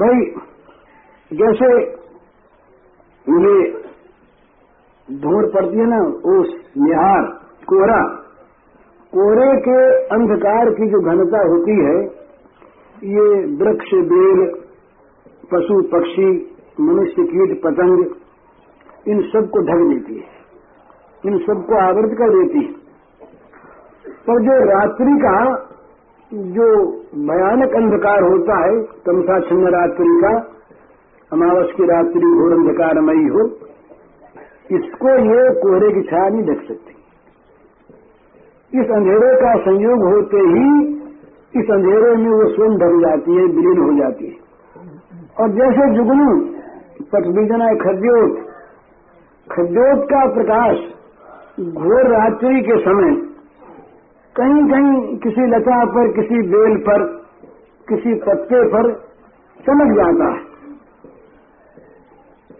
भाई, जैसे ये धूड़ पड़ती है ना, उस निहार, कोहरा, कोहरे के अंधकार की जो घनता होती है, ये वृक्ष, बेल, पशु, पक्षी, मनुष्य, कीट, पतंग, इन सबको ढक देती है। इन सबको आवृत कर देती है। पर जो रात्रि का जो भयानक अंधकार होता है, तमसा छन्न रात्रि का, अमावस की रात्रि घोर अंधकारमयी हो, इसको ये कोहरे की छाया नहीं ढक सकती। इस अंधेरे का संयोग होते ही, इस अंधेरे में वो स्वयं ढक जाती है, विलीन हो जाती है। और जैसे जुगनू पटबीजना खद्योत खद्योत का प्रकाश घोर रात्रि के समय कहीं कहीं किसी लता पर, किसी बेल पर, किसी पत्ते पर चमक जाता है।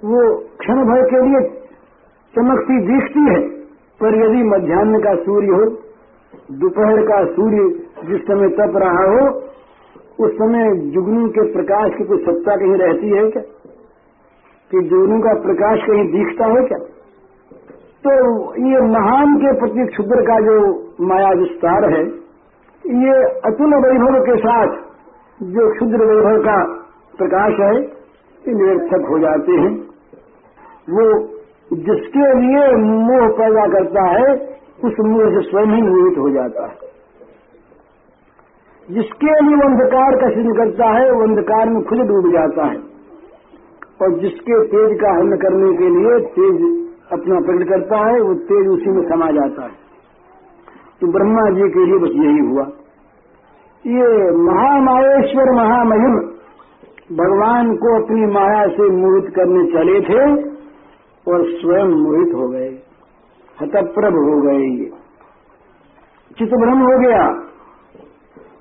वो क्षण भर के लिए चमकती दिखती है, पर यदि मध्यान्ह का सूर्य हो, दोपहर का सूर्य जिस समय तप रहा हो, उस समय जुगनू के प्रकाश की कोई सत्ता कहीं रहती है क्या? कि जुगनू का प्रकाश कहीं दिखता है क्या? तो ये महान के प्रति क्षुद्र का जो माया विस्तार है, ये अतुल वैभव के साथ जो क्षुद्र वैभव का प्रकाश है, ये निरर्थक हो जाते हैं। वो जिसके लिए मोह पैदा करता है, उस मोह से स्वयं ही मोहित हो जाता है। जिसके लिए अंधकार का सिद्ध करता है, वो अंधकार में खुद डूब जाता है। और जिसके तेज का हल करने के लिए तेज अपना प्रकट करता है, वो तेज उसी में समा जाता है। तो ब्रह्मा जी के लिए बस यही हुआ। ये महामायेश्वर महामहिम भगवान को अपनी माया से मोहित करने चले थे और स्वयं मोहित हो गए। हतप्रभ हो गए ये। चित्त भ्रम हो गया।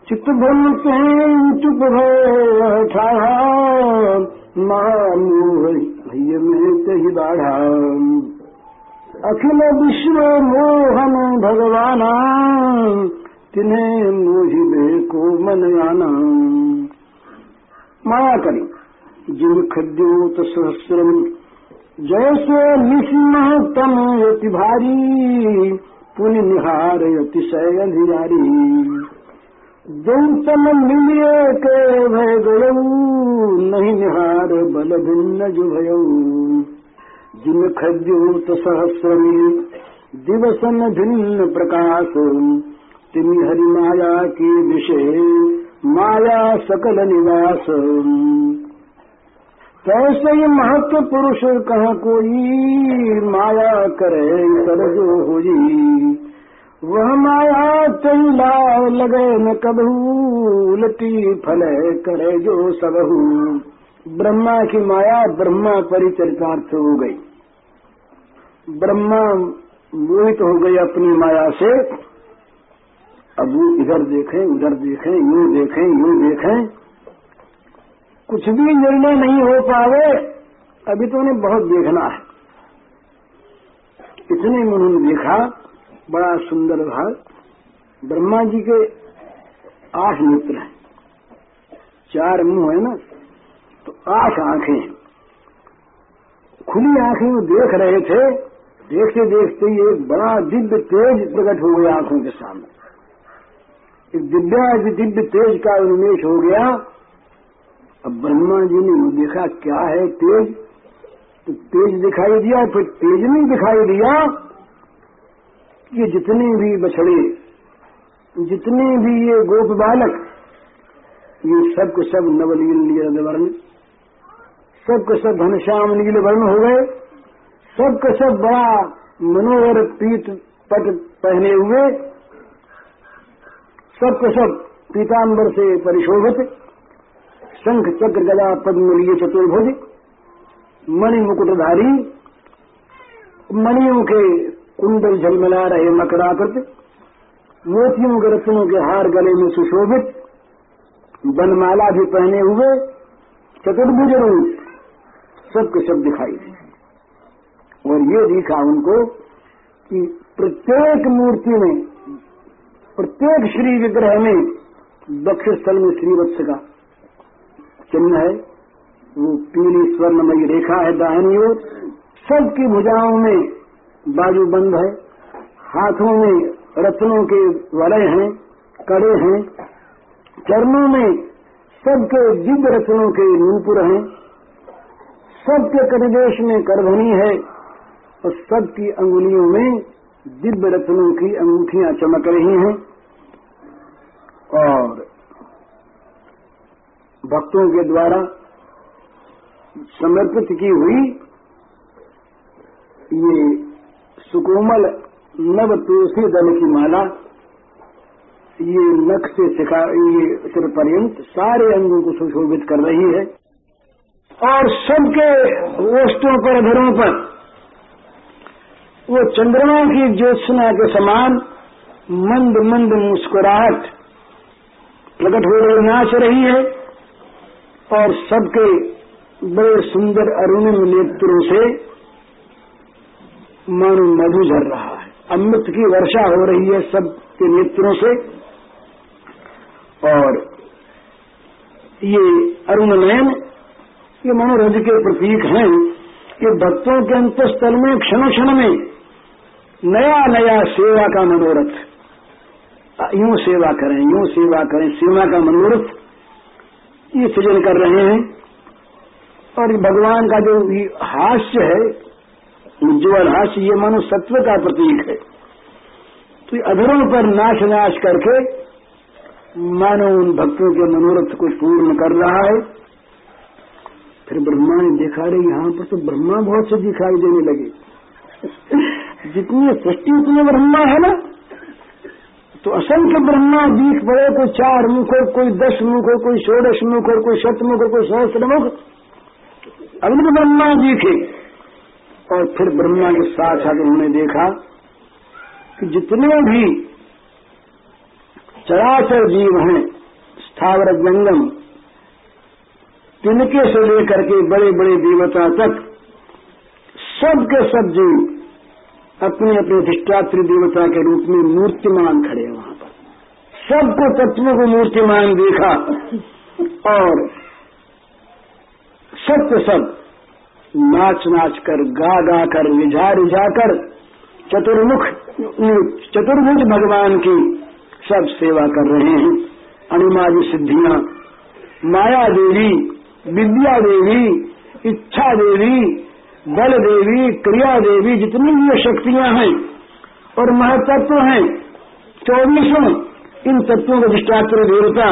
चित्त भ्रम चुप भय महामोह में ही बाढ़ा। अखिल विश्व मोहन भगवान, तिन्हें मोहि को मन आना। माया करी, जिन खद्योत सहस्रम, जैसे निस्मह तम यति भारी पुण्य निहार अतिशय अंधियारी तम मिलिए के भय गयऊ, नहीं निहार बल भिन्न जो भयऊ। जिन खद्योत सहस्रमी दिवसन भिन्न प्रकाश तिम हरि माया की विषय माया सकल निवास। कैसे ही महत्व पुरुष कहा कोई माया करे कर जो होई। वह माया चैला लगे न कबू उलटी फले करे जो सबहू। ब्रह्मा की माया ब्रह्मा परिचरितार्थ हो गई। ब्रह्मा मोहित हो गई अपनी माया से। अब वो इधर देखें, उधर देखें, यूँ देखें यूँ देखें। कुछ भी निर्णय नहीं हो पावे अभी तो उन्हें बहुत देखना है। इतने में उन्होंने देखा, बड़ा सुंदर भाग ब्रह्मा जी के आठ नेत्र हैं। चार मुँह है ना तो आठ आँखें। खुली आँखें वो देख रहे थे देखते देखते ही एक बड़ा दिव्य तेज प्रकट हो गया आँखों के सामने। एक दिव्या दिव्य तेज का उन्मेष हो गया। अब ब्रह्मा जी ने देखा, क्या है तेज? तो तेज दिखाई दिया, फिर तेज नहीं दिखाई दिया। कि जितने भी बछड़े, जितने भी ये गोप बालक, ये सब के सब नवलील नील वर्ण सब के सब घनश्याम नील वर्ण हो गए। सब सब बड़ा मनोहर पीत पट पहने हुए सब सब पीताम्बर से परिशोभित, शंख चक्र गदा पद्म लिए चतुर्भुज मणि मुकुटधारी, मणियों के कुंडल झलमला रहे मकराकृत, मोतियों के रत्नों के हार गले में सुशोभित बनमाला भी पहने हुए चतुर्भुज रूप सबके सब दिखाई दे और ये दिखा उनको कि प्रत्येक मूर्ति में, प्रत्येक श्री विग्रह में दक्षिण स्थल में श्रीवत्स का चिन्ह है। वो पीली स्वर्णमयी रेखा है दाहिनी ओर। सबकी भुजाओं में बाजू बंद है। हाथों में रत्नों के वलय हैं, कड़े हैं। चरणों में सबके दिव्य रत्नों के नूपुर हैं। सबके कटदेश में करधनी है। और सबकी अंगुलियों में दिव्य रत्नों की अंगूठियाँ चमक रही हैं। और भक्तों के द्वारा समर्पित की हुई ये सुकोमल नव तुलसी दल की माला, ये नख से सिखा, ये सिर पर्यंत सारे अंगों को सुशोभित कर रही है। और सबके वस्तुओं पर अधरों पर वो चंद्रमा की ज्योत्सना के समान मंद मंद मुस्कुराहट प्रकट हो रही, नाच रही है और सबके बड़े सुंदर अरुणिम नेत्रों से मानो मधु झर रहा है। अमृत की वर्षा हो रही है सबके नेत्रों से और ये अरुण नयन ये मनोरथ के प्रतीक हैं। कि भक्तों के अंतस्थल में क्षण क्षण में नया नया सेवा का मनोरथ। यूँ सेवा करें, यूँ सेवा करें, सेवा का मनोरथ। ये सृजन कर रहे हैं। और भगवान का जो हास्य है, उज्ज्वल हास्य, ये मनु सत्व का प्रतीक है। तो अधरों पर नाश नाश करके मानो उन भक्तों के मनोरथ को पूर्ण कर रहा है। फिर ब्रह्मा ने देखा रहे यहाँ पर तो ब्रह्मा बहुत से दिखाई देने लगे। जितनी सृष्टि, उतने ब्रह्मा है ना? तो असंख्य ब्रह्मा दिख पड़े कोई चार मुख हो कोई दस मुख हो कोई षोडश मुख हो कोई शतमुख हो कोई सहस्त्र मुख। अग्नि ब्रह्मा दिखे और फिर ब्रह्मा के साथ साथ उन्होंने देखा कि जितने भी चराचर जीव हैं, स्थावर जंगम तिनके से लेकर के बड़े बड़े देवता तक, सबके सब जीव अपने अपने धिष्टात्री देवता के रूप में मूर्तिमान खड़े वहाँ पर। सबको तत्वों को मूर्तिमान देखा और सबके सब नाच नाच कर गा गा कर रिझा रिझा कर चतुर्मुख, चतुर्भुज भगवान की सब सेवा कर रहे हैं। अनुमाजी सिद्धियाँ, माया देवी, विद्या देवी, इच्छा देवी बल देवी क्रिया देवी जितनी भी शक्तियाँ हैं और महतत्व हैं, चौबीसों इन तत्वों को दृष्टात्र देवता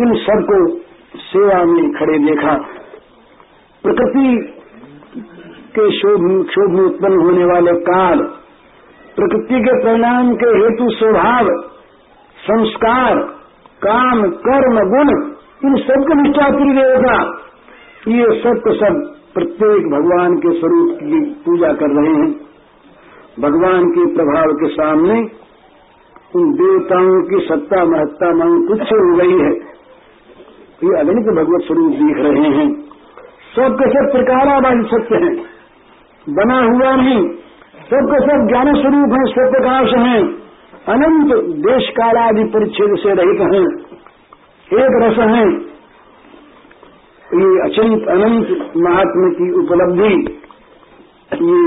इन सबको सेवा में खड़े देखा। प्रकृति के शोभ शोभ में उत्पन्न होने वाले काल, प्रकृति के परिणाम के हेतु स्वभाव, संस्कार, काम, कर्म, गुण, इन सबके निष्ठापुरी देवता ये सब तो सब प्रत्येक भगवान के स्वरूप की पूजा कर रहे हैं। भगवान के प्रभाव के सामने उन देवताओं की सत्ता महत्ता मांग तुच्छ हो गई है। ये अगणित भगवत स्वरूप दिख रहे हैं। सबके सब प्रकाराबाद सत्य है। बना हुआ नहीं। सबके सब ज्ञान स्वरूप है सब प्रकाश है। अनंत देश कालादि परिच्छेद से रहित हैं। एक रस हैं। ये अचिंत अनंत महात्मा की उपलब्धि ये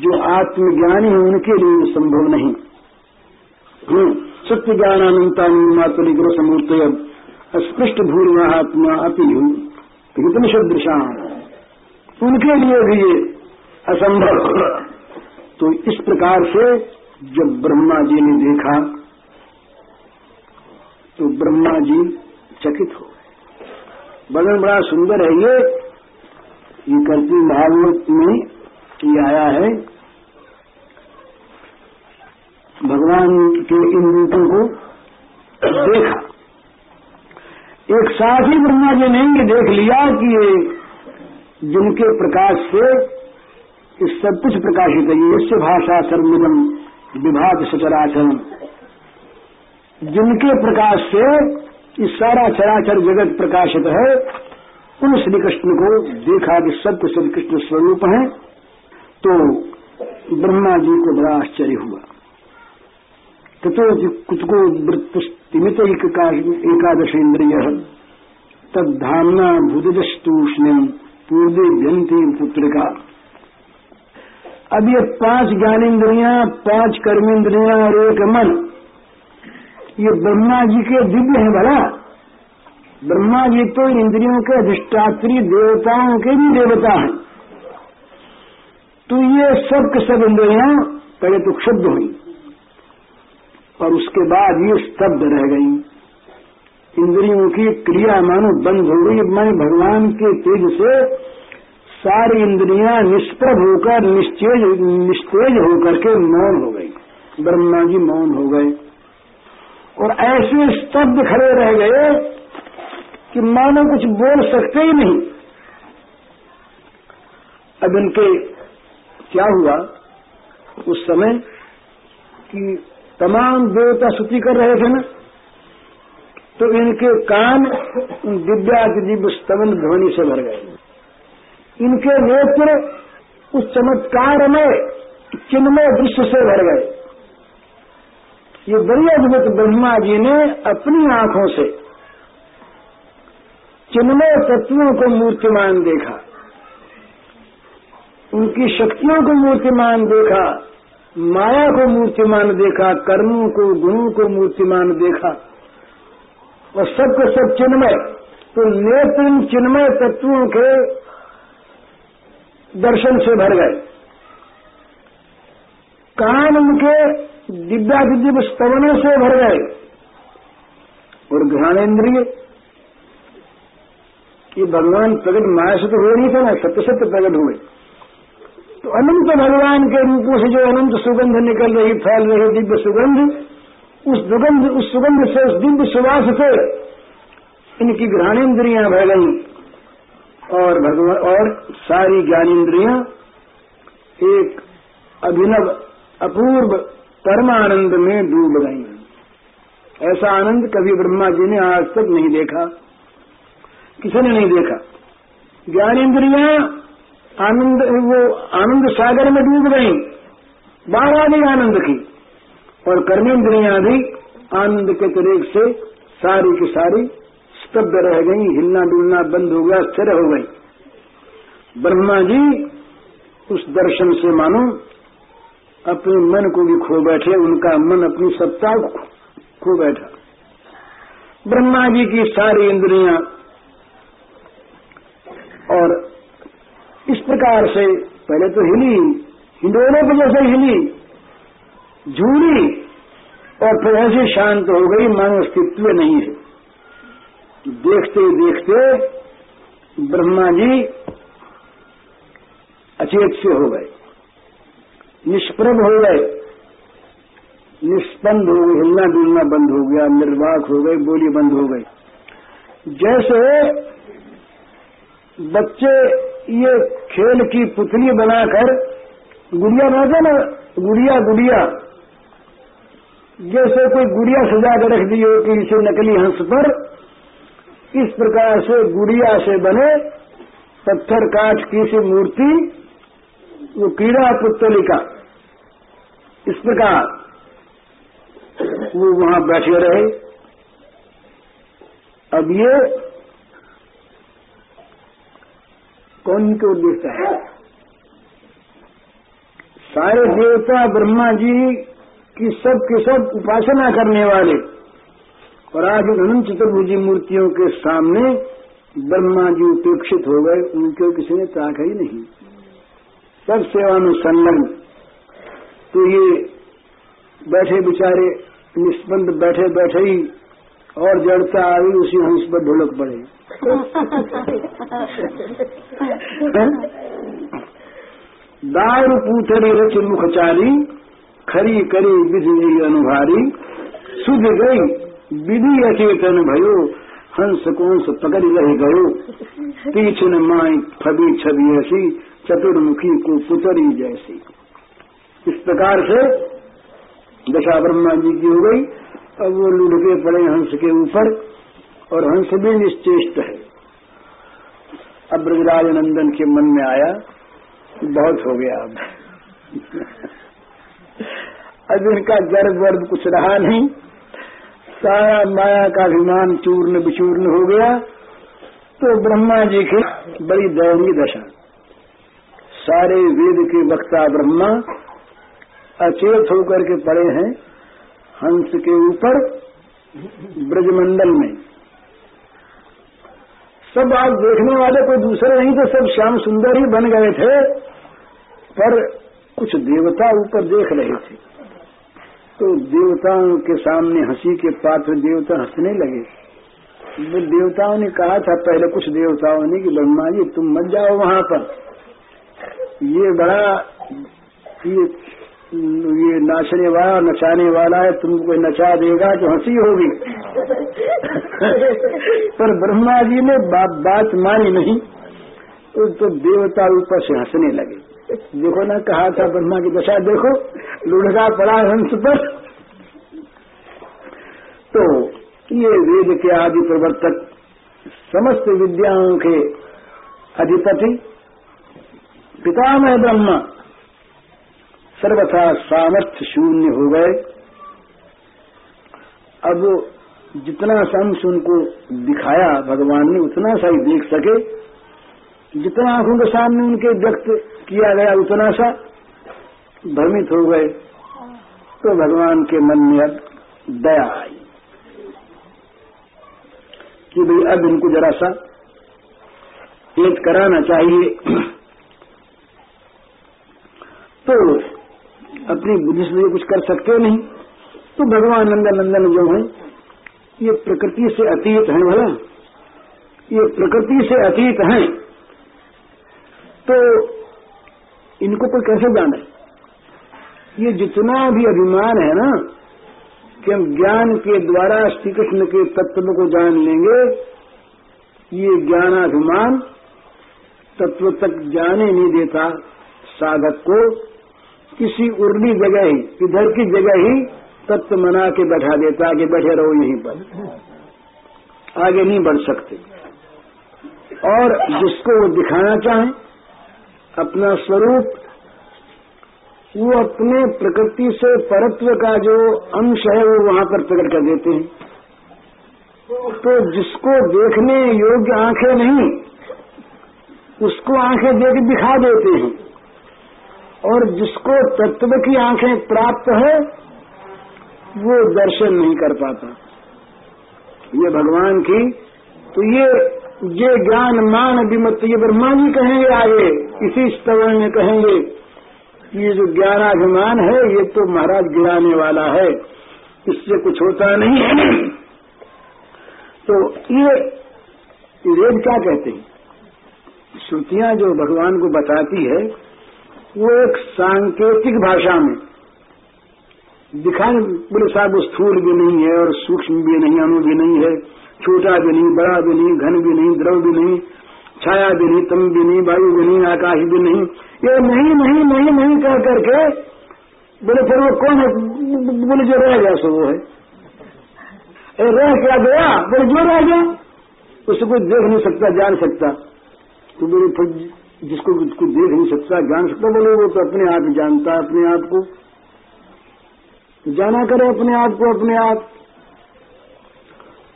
जो आत्मज्ञानी है उनके लिए संभव नहीं। हम्म, सत्य ज्ञानानंता मातुरी ग्रह समूर्त अस्पृष्ट महात्मा अति हितन सदृशा उनके लिए भी ये असंभव। तो इस प्रकार से जब ब्रह्मा जी ने देखा तो ब्रह्मा जी चकित हो बदन बड़ा सुंदर है ये। ये कल्पी भागवत में आया है। भगवान के इन रूपों को देखा। एक साथ ही ब्रह्मा जी ने ये देख लिया कि ये जिनके प्रकाश से इस सब कुछ प्रकाशित है, ये भाषा सर्वमिदम विभाग सचराचरण जिनके प्रकाश से इस सारा चराचर जगत प्रकाशित है उन श्री कृष्ण को देखा कि सत्य श्री कृष्ण स्वरूप है तो ब्रह्मा जी को बड़ा आश्चर्य हुआ। तथो कुछ को वृत्तिमित एकादश इंद्रिय तब धामना भुजस्तूष्ण पूर्वे व्यंती पुत्र का अब ये पाँच ज्ञानेन्द्रिया, पाँच कर्मेंद्रिया और एक मन। ये ब्रह्मा जी के दिव्य है भला। ब्रह्मा जी तो इंद्रियों के अधिष्ठात्री देवताओं के भी देवता हैं। तो ये सब के सब इंद्रिया पहले तो क्षुब्ध हुई। और उसके बाद ये स्तब्ध रह गई। इंद्रियों की क्रिया मानो बंद हो गई, माने भगवान के तेज से सारी इंद्रियाँ निष्प्रभ होकर, निश्चेज निस्तेज होकर के मौन हो गई। ब्रह्मा जी मौन हो गए। और ऐसे स्तब्ध खड़े रह गए कि मानो कुछ बोल सकते ही नहीं। अब इनके क्या हुआ? उस समय कि तमाम देवता स्तुति कर रहे थे ना तो इनके कान दिव्या दिव्य स्तवन ध्वनि से भर गए। इनके नेत्र उस चमत्कार में चिन्मय दृश्य से भर गए। ये बड़ी अद्भुत ब्रह्मा जी ने अपनी आँखों से चिन्मय तत्वों को मूर्तिमान देखा, उनकी शक्तियों को मूर्तिमान देखा, माया को मूर्तिमान देखा, कर्मों को, गुणों को मूर्तिमान देखा, और सबको सब चिन्मय। तो नेत्र इन चिन्मय तत्वों के दर्शन से भर गए। कान उनके दिव्या दिव्य स्तवनों से भर गए और घ्राणेन्द्रिय ये भगवान प्रकट माया से तो हुए नहीं थे ना सत्य सत्य प्रकट हुए। तो अनंत भगवान के रूपों से जो अनंत सुगंध निकल रही, फैल रही दिव्य सुगंध, उस दुगंध, उस सुगंध से, उस दिव्य सुवास से इनकी घ्राणेन्द्रियाँ भर गई। और भगवान, और सारी ज्ञानेन्द्रियाँ एक अभिनव, अपूर्व परमानंद में डूब गई। ऐसा आनंद कभी ब्रह्मा जी ने आज तक नहीं देखा। किसी ने नहीं देखा। ज्ञानेन्द्रियाँ आनंद, वो आनंद सागर में डूब गई। बार आ गई आनंद की। और कर्मेंद्रियाँ भी आनंद के तरीक से सारी की सारी स्तब्ध रह गई, हिलना डुलना बंद हो गया, स्थिर हो गई। ब्रह्मा जी, उस दर्शन से मानो अपने मन को भी खो बैठे, उनका मन अपनी सत्ता को खो बैठा। ब्रह्मा जी की सारी इंद्रियाँ और इस प्रकार से पहले तो हिली हिंडोले पे जैसे हिली, झूली, और फिर ऐसे शांत हो गई, मानो अस्तित्व नहीं है। देखते देखते ब्रह्मा जी अचेत से हो गए। निष्प्रभ हो गए। निष्पन्द हो गए, हिलना डुलना बंद हो गया, निर्वाक हो गए, बोली बंद हो गई। जैसे बच्चे ये खेल की पुतली बनाकर गुड़िया बनाते ना, गुड़िया गुड़िया। जैसे कोई गुड़िया सजा कर रख दी हो कि इसे नकली हंस पर, इस प्रकार से गुड़िया से बने पत्थर काट की सी मूर्ति, वो कीड़ा पुतलिका इस प्रकार वो वहाँ बैठे रहे। अब ये कौन को देखता है? सारे देवता ब्रह्मा जी की सब के सब उपासना करने वाले और आज अनंत चतुर्भुजी मूर्तियों के सामने ब्रह्मा जी उपेक्षित हो गए। उनके किसी ने ताका ही नहीं। सब सेवा में संलग्न। तो ये बैठे बेचारे निष्पन्द बैठे बैठे ही और जड़ता आई, उसी हंस पर ढोलक पड़े दारू पूथरी रच मुखचारी, खरी करी विधि अनुभारी। सुध गई विधि अचेतन भयो, हंस कौन से पकड़ रह गयो। पीछन माई फबी छवि ऐसी, चतुर्मुखी को पुतरी जैसी। इस प्रकार से दशा ब्रह्मा जी की हो गई। अब वो लुढ़के पड़े हंस के ऊपर और हंस भी निश्चेष्ट है। अब ब्रजराज नंदन के मन में आया, बहुत हो गया अब। अब इनका गर्भ वर्ग कुछ रहा नहीं। सारा माया का अभिमान चूर्ण विचूर्ण हो गया। तो ब्रह्मा जी की बड़ी दयनीय दशा। सारे वेद के वक्ता ब्रह्मा अचेत होकर के पड़े हैं हंस के ऊपर ब्रजमंडल में। सब आज देखने वाले कोई दूसरे नहीं थे, सब श्याम सुंदर ही बन गए थे, पर कुछ देवता ऊपर देख रहे थे। तो देवताओं के सामने हँसी के पात्र देवता हंसने लगे। वो देवताओं ने कहा था पहले कुछ देवताओं ने कि ब्रह्मा जी, तुम मत जाओ वहाँ पर। ये बड़ा, ये ये नाचने वाला नचाने वाला है तुमको कोई नचा देगा तो हँसी होगी। पर ब्रह्मा जी ने बात बात मानी नहीं तो, तो देवता ऊपर से हंसने लगे। देखो ना कहा था ब्रह्मा की दशा देखो लुढ़का पड़ा हंस पर। तो ये वेद के आदि प्रवर्तक समस्त विद्याओं के अधिपति पितामह ब्रह्मा सर्वथा सामर्थ्य शून्य हो गए। अब जितना संश उनको दिखाया भगवान ने, उतना सा ही देख सके। जितना आँखों के सामने उनके व्यक्त किया गया, उतना सा भ्रमित हो गए। तो भगवान के मन में अब दया आई। कि भाई अब इनको जरा सा एक कराना चाहिए। तो अपनी बुद्धि से कुछ कर सकते नहीं तो भगवान नंदन नंदन जो है, ये प्रकृति से अतीत है भला। ये प्रकृति से अतीत है। तो इनको कोई कैसे जाने? ये जितना भी अभिमान है ना, कि हम ज्ञान के द्वारा श्री कृष्ण के तत्व को जान लेंगे, ये ज्ञानाभिमान तत्व तक जाने नहीं देता साधक को। किसी उर्ली जगह ही इधर की जगह ही, तत्व मना के बैठा देता, आगे बैठे रहो यहीं पर। आगे नहीं बढ़ सकते। और जिसको वो दिखाना चाहे, अपना स्वरूप, वो अपने प्रकृति से परत्व का जो अंश है, वो वहाँ पर प्रकट कर देते हैं। तो जिसको देखने योग्य आँखें नहीं, उसको आँखें देख दिखा देते हैं। और जिसको तत्व की आँखें प्राप्त है, वो दर्शन नहीं कर पाता। ये भगवान की तो ये ये ज्ञान, मान विमत ये ब्रह्मा जी कहेंगे आगे, इसी स्तवन में कहेंगे, ये जो ज्ञानाभिमान है, ये तो महाराज गिराने वाला है, इससे कुछ होता नहीं है। तो ये वेद क्या कहते हैं? श्रुतियाँ जो भगवान को बताती है वो एक सांकेतिक भाषा में। दिखाने बोले, साहब, वो स्थूल भी नहीं है और सूक्ष्म भी नहीं, अणु भी नहीं है, छोटा भी नहीं, बड़ा भी नहीं, घन भी नहीं, द्रव भी नहीं, छाया भी नहीं, तम भी नहीं, वायु भी नहीं, आकाश भी नहीं। ये नहीं नहीं नहीं नहीं कह करके बोले, फिर वो कौन है? बोले, जो रह गया सो वो है। रह क्या गया? बोले, जो रह गया। उसको कोई देख नहीं सकता, जान सकता। तो बोले जिसको उसको देख नहीं सकता, जान सकता, बोले वो तो अपने आप जानता है, अपने आप को। जाना करे अपने आप को, अपने आप।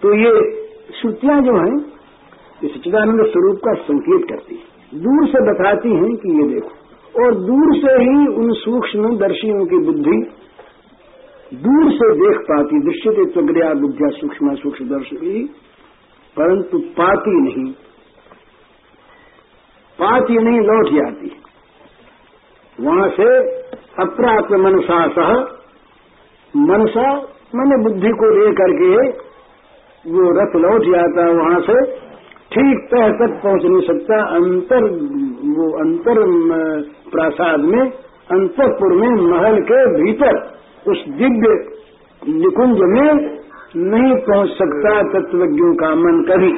तो ये श्रुतियाँ जो हैं, ये सच्चिदानंद स्वरूप का संकेत करती है। दूर से बताती हैं कि ये देखो। और दूर से ही उन सूक्ष्म दर्शियों की बुद्धि दूर से देख पाती दृश्य के त्वग्रया बुद्धिया सूक्ष्म सूक्ष्म दर्शी परंतु पाती नहीं। पाती नहीं लौट जाती। वहाँ से अप्राप्त मनसा सह मनसा मन बुद्धि को ले करके वो रथ लौट जाता है वहाँ से, ठीक तह तक पहुँच नहीं सकता। अंतर, वो अंतर प्रासाद में अंतपुर में, महल के भीतर, उस दिव्य निकुंज में नहीं पहुँच सकता तत्वज्ञों का मन कभी।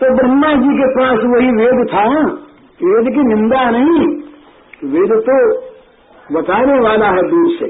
तो ब्रह्मा जी के पास वही वेद था वेद की निंदा नहीं वेद तो बताने वाला है दूर से।